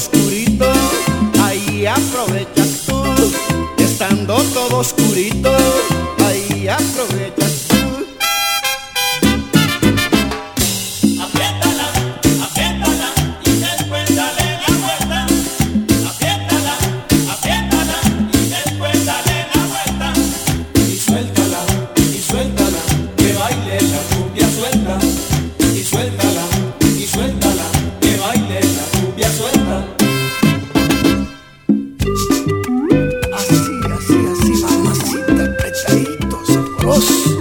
oscurito, ahí aprovechas tú. Estando todo oscurito, ahí aprovechas Oh.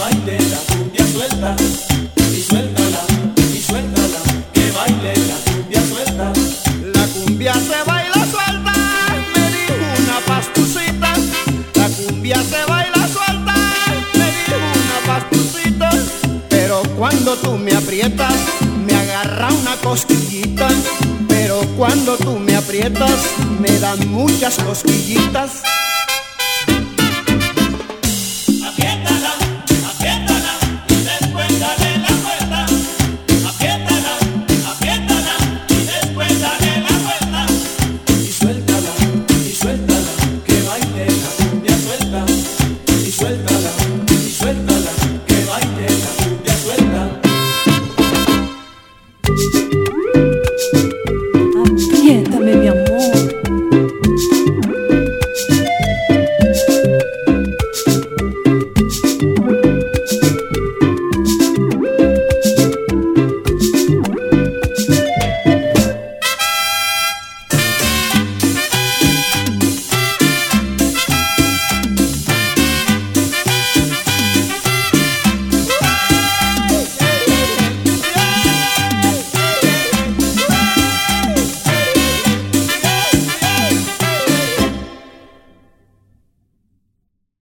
Baile la cumbia suelta, y suéltala, y suéltala, que baile la cumbia suelta. La cumbia se baila suelta, me dijo una pastucita. La cumbia se baila suelta, me dijo una pastucita. Pero cuando tú me aprietas, me agarra una cosquillita. Pero cuando tú me aprietas, me dan muchas cosquillitas. la la.